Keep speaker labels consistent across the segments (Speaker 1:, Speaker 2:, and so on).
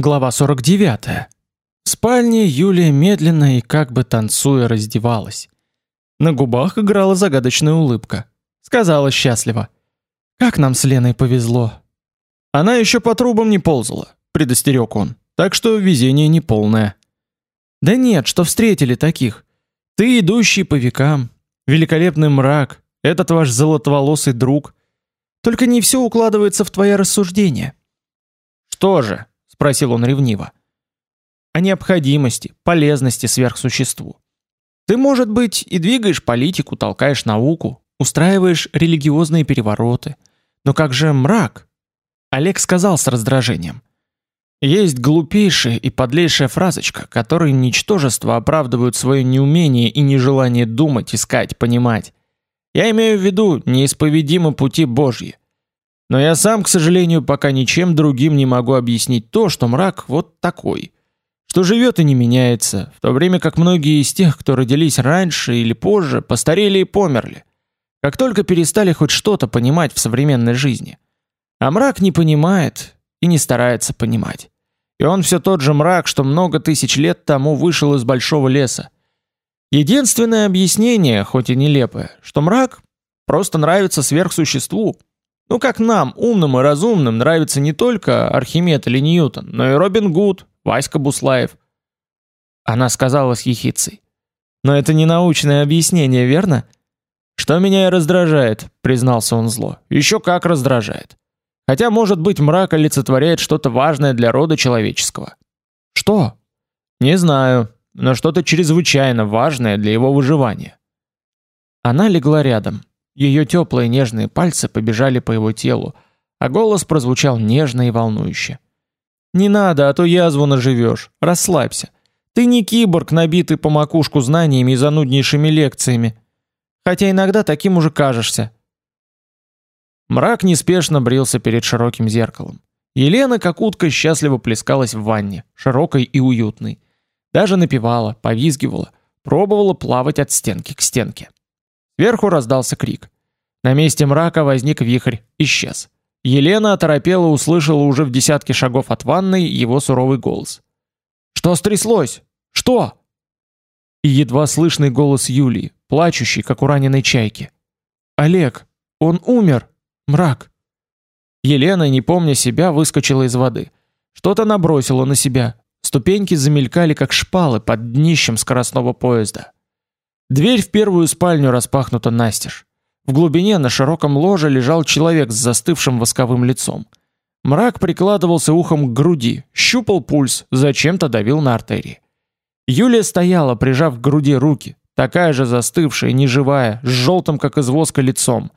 Speaker 1: Глава 49. В спальне Юлия медленно и как бы танцуя раздевалась. На губах играла загадочная улыбка. Сказала счастливо: "Как нам с Леной повезло". Она еще по трубам не ползала, предостерег он. Так что везение не полное. Да нет, что встретили таких. Ты идущий по векам, великолепный мрак, этот ваш золотоволосый друг. Только не все укладывается в твои рассуждения. Что же? Спросил он ревниво. О необходимости, полезности сверхсуществу. Ты, может быть, и двигаешь политику, толкаешь науку, устраиваешь религиозные перевороты, но как же мрак? Олег сказал с раздражением. Есть глупейшая и подлейшая фразочка, которой ничтожество оправдывают свое неумение и нежелание думать, искать, понимать. Я имею в виду неисповедимы пути Божьи. Но я сам, к сожалению, пока ничем другим не могу объяснить то, что мрак вот такой, что живет и не меняется, в то время как многие из тех, кто родились раньше или позже, постарели и померли, как только перестали хоть что-то понимать в современной жизни. А мрак не понимает и не старается понимать. И он все тот же мрак, что много тысяч лет тому вышел из большого леса. Единственное объяснение, хоть и нелепое, что мрак просто нравится сверхсуществу, ну как нам, умным и разумным, нравится не только Архимед или Ньютон, но и Робин Гуд, Васька Буслаев. Она сказала с ехицей. Но это не научное объяснение, верно? Что меня и раздражает, признался он зло. Еще как раздражает. Хотя, может быть, мрак олицетворяет что-то важное для рода человеческого. Что? Не знаю, но что-то чрезвычайно важное для его выживания. Она легла рядом. Ее теплые нежные пальцы побежали по его телу, а голос прозвучал нежно и волнующе. «Не надо, а то язву наживешь. Расслабься. Ты не киборг, набитый по макушку знаниями и зануднейшими лекциями. Хотя иногда таким уже кажешься». Мрак неспешно брился перед широким зеркалом. Елена, как утка, счастливо плескалась в ванне, широкой и уютной. Даже напевала, повизгивала, пробовала плавать от стенки к стенке. Сверху раздался крик. На месте мрака возник вихрь, исчез. Елена оторопела услышала уже в десятке шагов от ванной его суровый голос. «Что стряслось? Что?» И едва слышный голос Юлии, плачущий, как у раненой чайки. «Олег, он умер! Мрак!» Елена, не помня себя, выскочила из воды. Что-то набросила на себя. Ступеньки замелькали, как шпалы под днищем скоростного поезда. Дверь в первую спальню распахнута настежь. В глубине на широком ложе лежал человек с застывшим восковым лицом. Мрак прикладывался ухом к груди, щупал пульс, зачем-то давил на артерии. Юлия стояла, прижав к груди руки, такая же застывшая, неживая, с желтым, как из воска, лицом.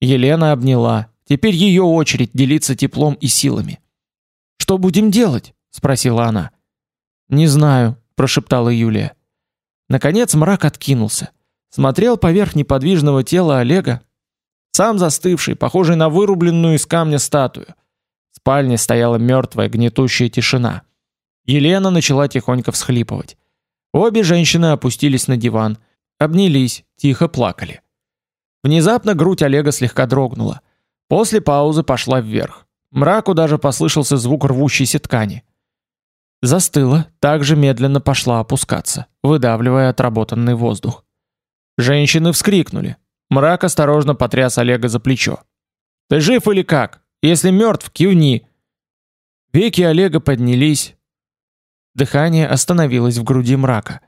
Speaker 1: Елена обняла. Теперь ее очередь делиться теплом и силами. «Что будем делать?» — спросила она. «Не знаю», — прошептала Юлия. Наконец мрак откинулся. Смотрел поверх неподвижного тела Олега, сам застывший, похожий на вырубленную из камня статую. В спальне стояла мертвая, гнетущая тишина. Елена начала тихонько всхлипывать. Обе женщины опустились на диван, обнялись, тихо плакали. Внезапно грудь Олега слегка дрогнула. После паузы пошла вверх. Мраку даже послышался звук рвущейся ткани. Застыла, также медленно пошла опускаться, выдавливая отработанный воздух. Женщины вскрикнули. Мрак осторожно потряс Олега за плечо. Ты жив или как? Если мертв, кивни. Веки Олега поднялись. Дыхание остановилось в груди мрака.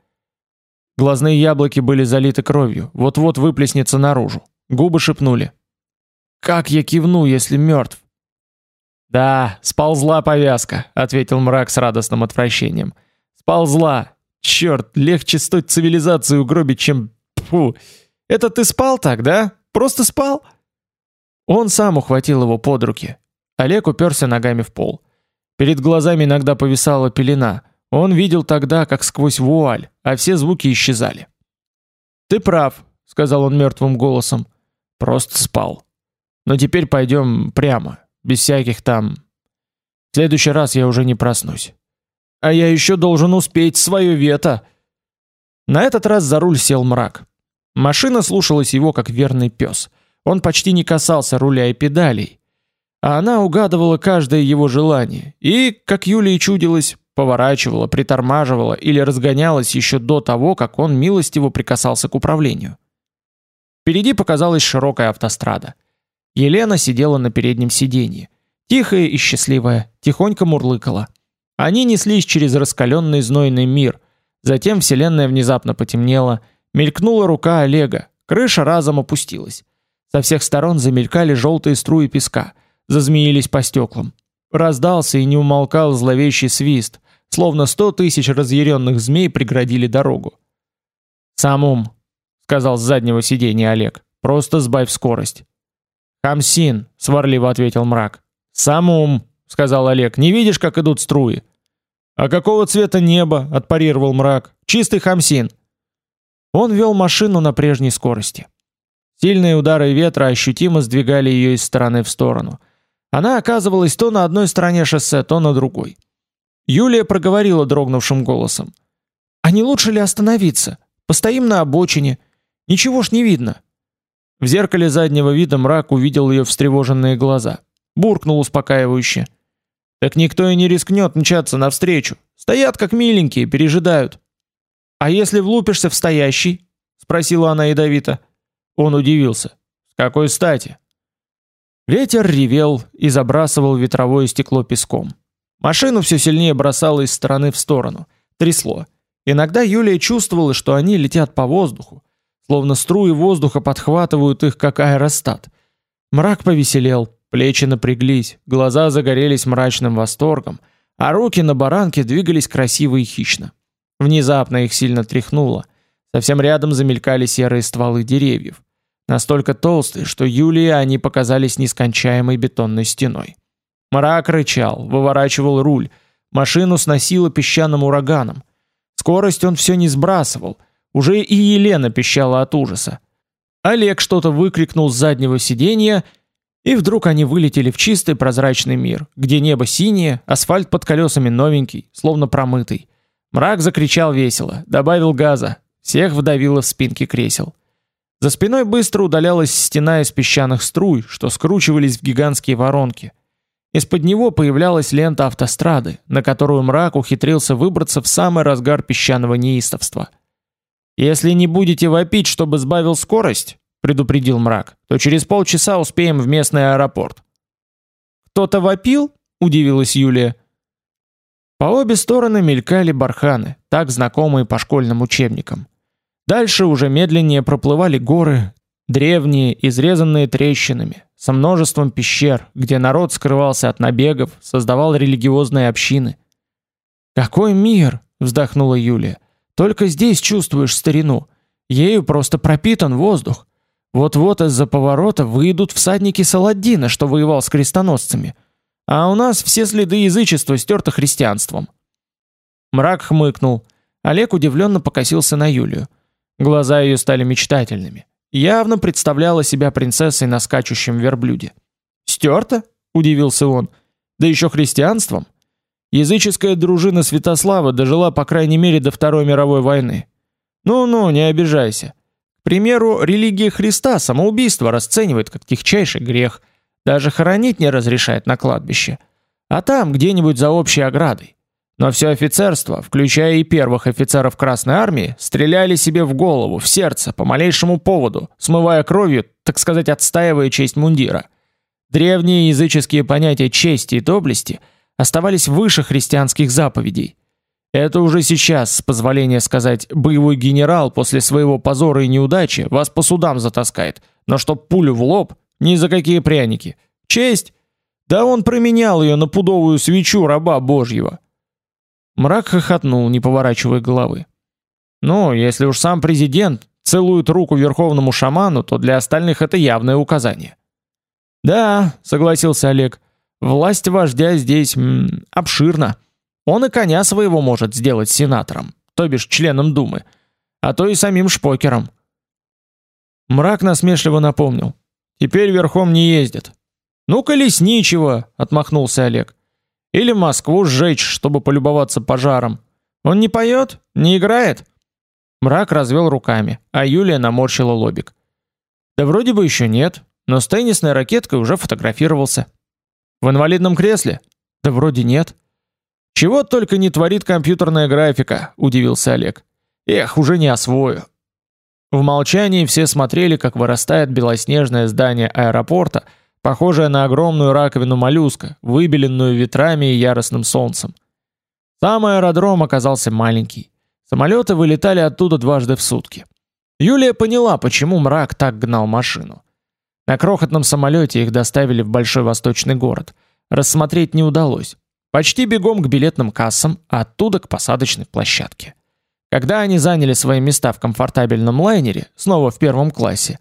Speaker 1: Глазные яблоки были залиты кровью, вот-вот выплеснется наружу. Губы шепнули: "Как я кивну, если мертв? Да, сползла повязка, ответил мрак с радостным отвращением. Сползла. Черт, легче стоить цивилизацию угробить, чем Фу. Это ты спал так, да? Просто спал? Он сам ухватил его под руки. Олег уперся ногами в пол. Перед глазами иногда повисала пелена. Он видел тогда, как сквозь вуаль, а все звуки исчезали. Ты прав, сказал он мертвым голосом. Просто спал. Но теперь пойдем прямо без всяких там. В следующий раз я уже не проснусь. А я еще должен успеть свое вето. На этот раз за руль сел мрак. Машина слушалась его как верный пес. Он почти не касался руля и педалей. а она угадывала каждое его желание и, как Юлии чудилось, поворачивала, притормаживала или разгонялась еще до того, как он милостиво прикасался к управлению. Впереди показалась широкая автострада. Елена сидела на переднем сиденье, тихая и счастливая, тихонько мурлыкала. Они неслись через раскаленный знойный мир. Затем вселенная внезапно потемнела, мелькнула рука Олега, крыша разом опустилась. Со всех сторон замелькали желтые струи песка, зазмеились по стеклам. Раздался и не умолкал зловещий свист, словно сто тысяч разъяренных змей преградили дорогу. «Сам ум», — сказал с заднего сиденья Олег, — «просто сбавь скорость». «Хамсин», — сварливо ответил мрак. «Сам ум», — сказал Олег, — «не видишь, как идут струи?» «А какого цвета небо?» — отпарировал мрак. «Чистый хамсин». Он вел машину на прежней скорости. Сильные удары ветра ощутимо сдвигали ее из стороны в сторону. Она оказывалась то на одной стороне шоссе, то на другой. Юлия проговорила дрогнувшим голосом: "А не лучше ли остановиться? Постоим на обочине. Ничего ж не видно". В зеркале заднего вида мрак увидел ее встревоженные глаза. Буркнул успокаивающе: "Так никто и не рискнет мчаться навстречу. Стоят как миленькие, пережидают". "А если влупишься в стоящий?" спросила она ядовито. Он удивился. "С какой стати?" Ветер ревел и забрасывал ветровое стекло песком. Машину все сильнее бросало из стороны в сторону, трясло. Иногда Юлия чувствовала, что они летят по воздуху, словно струи воздуха подхватывают их как аэростат. Мрак повеселел, плечи напряглись, глаза загорелись мрачным восторгом, а руки на баранке двигались красиво и хищно. Внезапно их сильно тряхнуло. Совсем рядом замелькали серые стволы деревьев, настолько толстые, что Юлии они показались нескончаемой бетонной стеной. Мрак рычал, выворачивал руль, машину сносило песчаным ураганом. Скорость он все не сбрасывал, уже и Елена пищала от ужаса. Олег что-то выкрикнул с заднего сиденья, и вдруг они вылетели в чистый прозрачный мир, где небо синее, асфальт под колесами новенький, словно промытый. Мрак закричал весело, добавил газа, всех вдавило в спинки кресел. За спиной быстро удалялась стена из песчаных струй, что скручивались в гигантские воронки – из-под него появлялась лента автострады, на которую мрак ухитрился выбраться в самый разгар песчаного неистовства. «Если не будете вопить, чтобы сбавил скорость», — предупредил мрак, «то через полчаса успеем в местный аэропорт». «Кто-то вопил?» — удивилась Юлия. По обе стороны мелькали барханы, так знакомые по школьным учебникам. Дальше уже медленнее проплывали горы, древние, изрезанные трещинами, со множеством пещер, где народ скрывался от набегов, создавал религиозные общины. Какой мир, вздохнула Юлия. Только здесь чувствуешь старину. Ею просто пропитан воздух. Вот-вот из-за поворота выйдут всадники Саладина, что воевал с крестоносцами. А у нас все следы язычества стерты христианством. Мрак хмыкнул. Олег удивленно покосился на Юлию. Глаза ее стали мечтательными явно представляла себя принцессой на скачущем верблюде. «Стерто?» – удивился он. «Да еще христианством?» Языческая дружина Святослава дожила по крайней мере до Второй мировой войны. Ну-ну, не обижайся. К примеру, религия Христа самоубийство расценивает как тихчайший грех, даже хоронить не разрешает на кладбище. А там, где-нибудь за общей оградой. Но все офицерство, включая и первых офицеров Красной армии, стреляли себе в голову, в сердце по малейшему поводу, смывая кровью, так сказать, отстаивая честь мундира. Древние языческие понятия чести и доблести оставались выше христианских заповедей. Это уже сейчас, с позволения сказать, боевой генерал после своего позора и неудачи вас по судам затаскает, но чтоб пулю в лоб, ни за какие пряники. Честь? Да он променял ее на пудовую свечу раба Божьего. Мрак хохотнул, не поворачивая головы. Ну, если уж сам президент целует руку верховному шаману, то для остальных это явное указание. Да, согласился Олег. Власть вождя здесь обширна. Он и коня своего может сделать сенатором, то бишь членом думы, а то и самим шпокером. Мрак насмешливо напомнил: "Теперь верхом не ездит". "Ну колесничего", отмахнулся Олег. Или Москву сжечь, чтобы полюбоваться пожаром. Он не поет? Не играет? Мрак развел руками, а Юлия наморщила лобик. Да вроде бы еще нет, но с теннисной ракеткой уже фотографировался. В инвалидном кресле? Да вроде нет. Чего только не творит компьютерная графика, удивился Олег. Эх, уже не освою. В молчании все смотрели, как вырастает белоснежное здание аэропорта, похожее на огромную раковину моллюска, выбеленную ветрами и яростным солнцем. Сам аэродром оказался маленький. Самолеты вылетали оттуда дважды в сутки. Юлия поняла, почему мрак так гнал машину. На крохотном самолете их доставили в большой восточный город. Рассмотреть не удалось. Почти бегом к билетным кассам, а оттуда к посадочной площадке. Когда они заняли свои места в комфортабельном лайнере, снова в первом классе,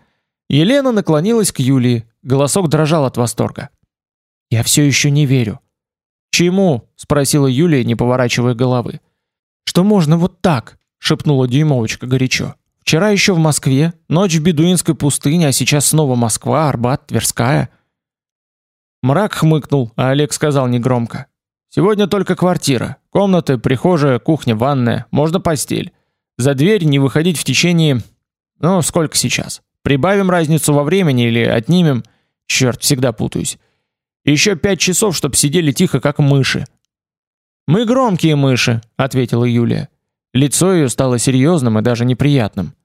Speaker 1: Елена наклонилась к Юлии, голосок дрожал от восторга. «Я все еще не верю». «Чему?» – спросила Юлия, не поворачивая головы. «Что можно вот так?» – шепнула Дюймовочка горячо. «Вчера еще в Москве, ночь в бедуинской пустыне, а сейчас снова Москва, Арбат, Тверская». Мрак хмыкнул, а Олег сказал негромко. Сегодня только квартира. Комнаты, прихожая, кухня, ванная, можно постель. За дверь не выходить в течение... Ну, сколько сейчас? Прибавим разницу во времени или отнимем? Черт, всегда путаюсь. Еще пять часов, чтоб сидели тихо, как мыши. Мы громкие мыши, ответила Юлия. Лицо ее стало серьезным и даже неприятным.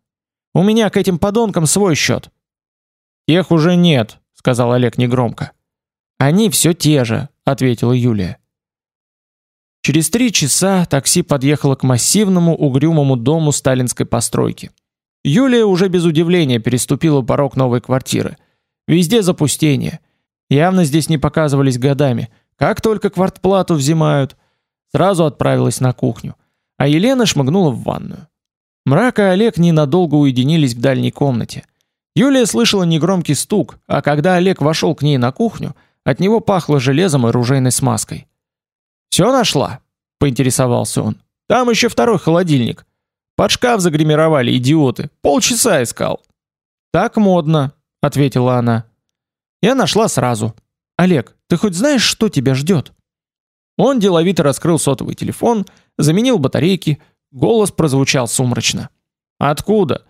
Speaker 1: У меня к этим подонкам свой счет. Тех уже нет, сказал Олег негромко. Они все те же, ответила Юлия. Через три часа такси подъехало к массивному угрюмому дому сталинской постройки. Юлия уже без удивления переступила порог новой квартиры. Везде запустение. Явно здесь не показывались годами. Как только квартплату взимают, сразу отправилась на кухню, а Елена шмыгнула в ванную. Мрак и Олег ненадолго уединились в дальней комнате. Юлия слышала негромкий стук, а когда Олег вошел к ней на кухню, от него пахло железом и ружейной смазкой. Все нашла? поинтересовался он. Там еще второй холодильник. Под шкаф загримировали идиоты. Полчаса искал. Так модно, ответила она. Я нашла сразу. Олег, ты хоть знаешь, что тебя ждет? Он деловито раскрыл сотовый телефон, заменил батарейки, голос прозвучал сумрачно. Откуда?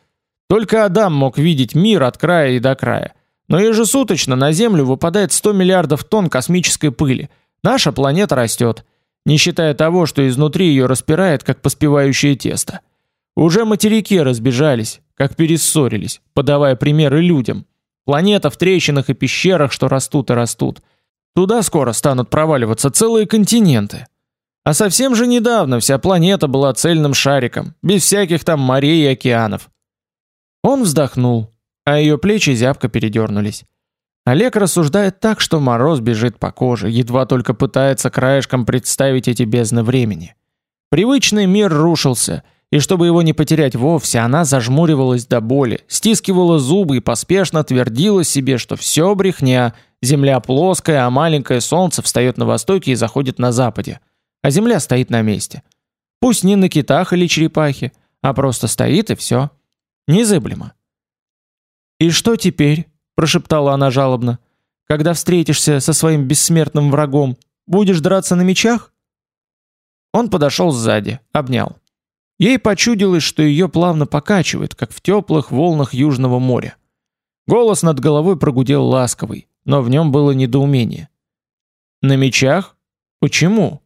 Speaker 1: Только Адам мог видеть мир от края и до края. Но ежесуточно на Землю выпадает 100 миллиардов тонн космической пыли. Наша планета растет, не считая того, что изнутри ее распирает, как поспевающее тесто. Уже материки разбежались, как перессорились, подавая примеры людям. Планета в трещинах и пещерах, что растут и растут. Туда скоро станут проваливаться целые континенты. А совсем же недавно вся планета была цельным шариком, без всяких там морей и океанов. Он вздохнул, а ее плечи зябко передернулись. Олег рассуждает так, что мороз бежит по коже, едва только пытается краешком представить эти бездны времени. Привычный мир рушился, и чтобы его не потерять вовсе, она зажмуривалась до боли, стискивала зубы и поспешно твердила себе, что все брехня, земля плоская, а маленькое солнце встает на востоке и заходит на западе, а земля стоит на месте. Пусть не на китах или черепахе, а просто стоит и все. Незыблемо. И что теперь? прошептала она жалобно. Когда встретишься со своим бессмертным врагом, будешь драться на мечах? Он подошел сзади, обнял. Ей почудилось, что ее плавно покачивает, как в теплых волнах южного моря. Голос над головой прогудел ласковый, но в нем было недоумение. На мечах? Почему?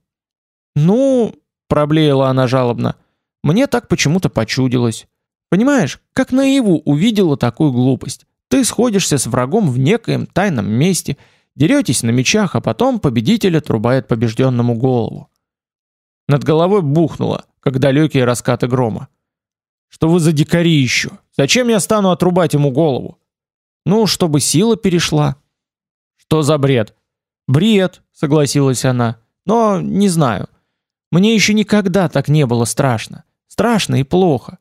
Speaker 1: Ну, проблеяла она жалобно. Мне так почему-то почудилось. Понимаешь, как наяву увидела такую глупость. Ты сходишься с врагом в некоем тайном месте, деретесь на мечах, а потом победитель отрубает побежденному голову. Над головой бухнуло, как далекие раскаты грома. Что вы за дикари еще? Зачем я стану отрубать ему голову? Ну, чтобы сила перешла. Что за бред? Бред, согласилась она. Но не знаю. Мне еще никогда так не было страшно. Страшно и плохо.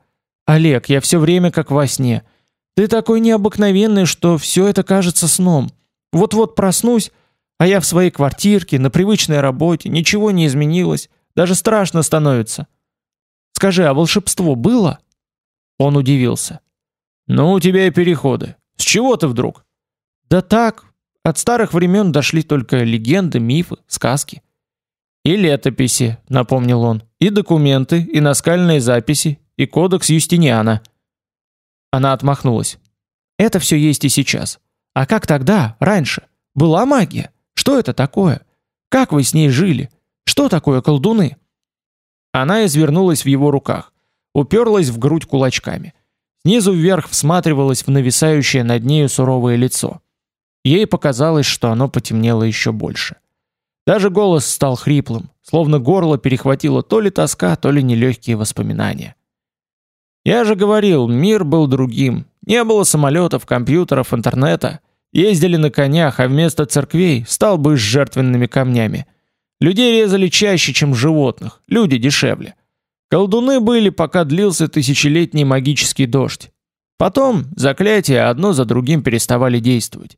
Speaker 1: Олег, я все время как во сне. Ты такой необыкновенный, что все это кажется сном. Вот-вот проснусь, а я в своей квартирке, на привычной работе, ничего не изменилось, даже страшно становится. Скажи, а волшебство было? Он удивился. Ну, у тебя и переходы. С чего ты вдруг? Да так, от старых времен дошли только легенды, мифы, сказки. И летописи, напомнил он, и документы, и наскальные записи, и кодекс Юстиниана. Она отмахнулась. Это все есть и сейчас. А как тогда, раньше? Была магия? Что это такое? Как вы с ней жили? Что такое колдуны? Она извернулась в его руках, уперлась в грудь кулачками. Снизу вверх всматривалась в нависающее над нею суровое лицо. Ей показалось, что оно потемнело еще больше. Даже голос стал хриплым, словно горло перехватило то ли тоска, то ли нелегкие воспоминания. Я же говорил, мир был другим. Не было самолетов, компьютеров, интернета. Ездили на конях, а вместо церквей столбы с жертвенными камнями. Людей резали чаще, чем животных. Люди дешевле. Колдуны были, пока длился тысячелетний магический дождь. Потом заклятия одно за другим переставали действовать.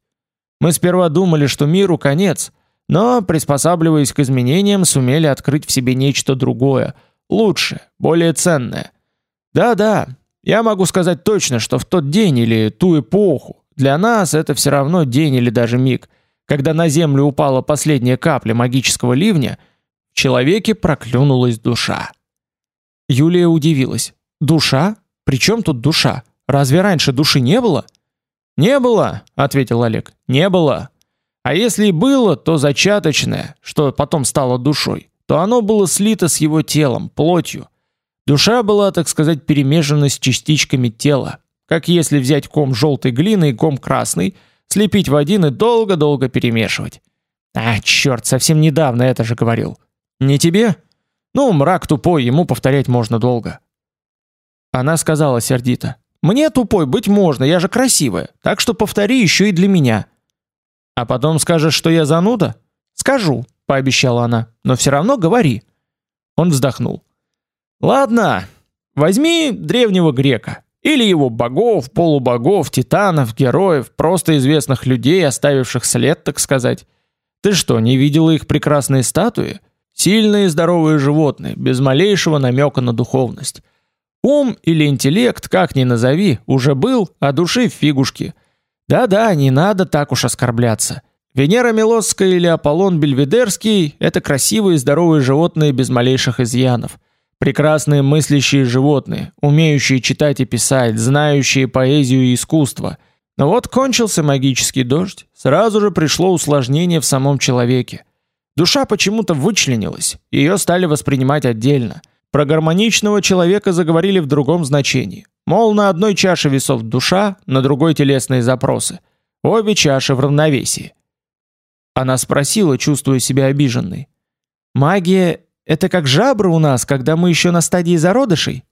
Speaker 1: Мы сперва думали, что миру конец, но, приспосабливаясь к изменениям, сумели открыть в себе нечто другое, лучшее, более ценное. Да-да, я могу сказать точно, что в тот день или ту эпоху, для нас это все равно день или даже миг, когда на землю упала последняя капля магического ливня, в человеке проклюнулась душа. Юлия удивилась. Душа? Причем тут душа? Разве раньше души не было? Не было, ответил Олег. Не было. А если и было, то зачаточное, что потом стало душой, то оно было слито с его телом, плотью. Душа была, так сказать, перемешана с частичками тела, как если взять ком желтой глины и ком красной, слепить в один и долго-долго перемешивать. А, черт, совсем недавно это же говорил. Не тебе? Ну, мрак тупой, ему повторять можно долго. Она сказала сердито: "Мне тупой быть можно, я же красивая, так что повтори еще и для меня". А потом скажешь, что я зануда? Скажу, пообещала она. Но все равно говори. Он вздохнул. Ладно, возьми древнего грека или его богов, полубогов, титанов, героев, просто известных людей, оставивших след, так сказать. Ты что, не видела их прекрасные статуи? Сильные здоровые животные, без малейшего намека на духовность. Ум или интеллект, как ни назови, уже был, а души в фигушке. Да-да, не надо так уж оскорбляться. Венера Милосская или Аполлон Бельведерский – это красивые и здоровые животные без малейших изъянов. Прекрасные мыслящие животные, умеющие читать и писать, знающие поэзию и искусство. Но вот кончился магический дождь, сразу же пришло усложнение в самом человеке. Душа почему-то вычленилась, ее стали воспринимать отдельно. Про гармоничного человека заговорили в другом значении. Мол, на одной чаше весов душа, на другой телесные запросы. Обе чаши в равновесии. Она спросила, чувствуя себя обиженной: "Магия это как жабры у нас, когда мы еще на стадии зародышей?"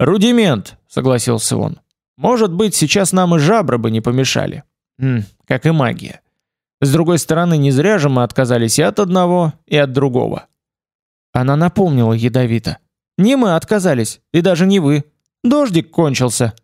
Speaker 1: "Рудимент", согласился он. "Может быть, сейчас нам и жабры бы не помешали. Хм, как и магия. С другой стороны, не зря же мы отказались и от одного, и от другого". Она напомнила ядовито: "Не мы отказались, и даже не вы. Дождик кончился,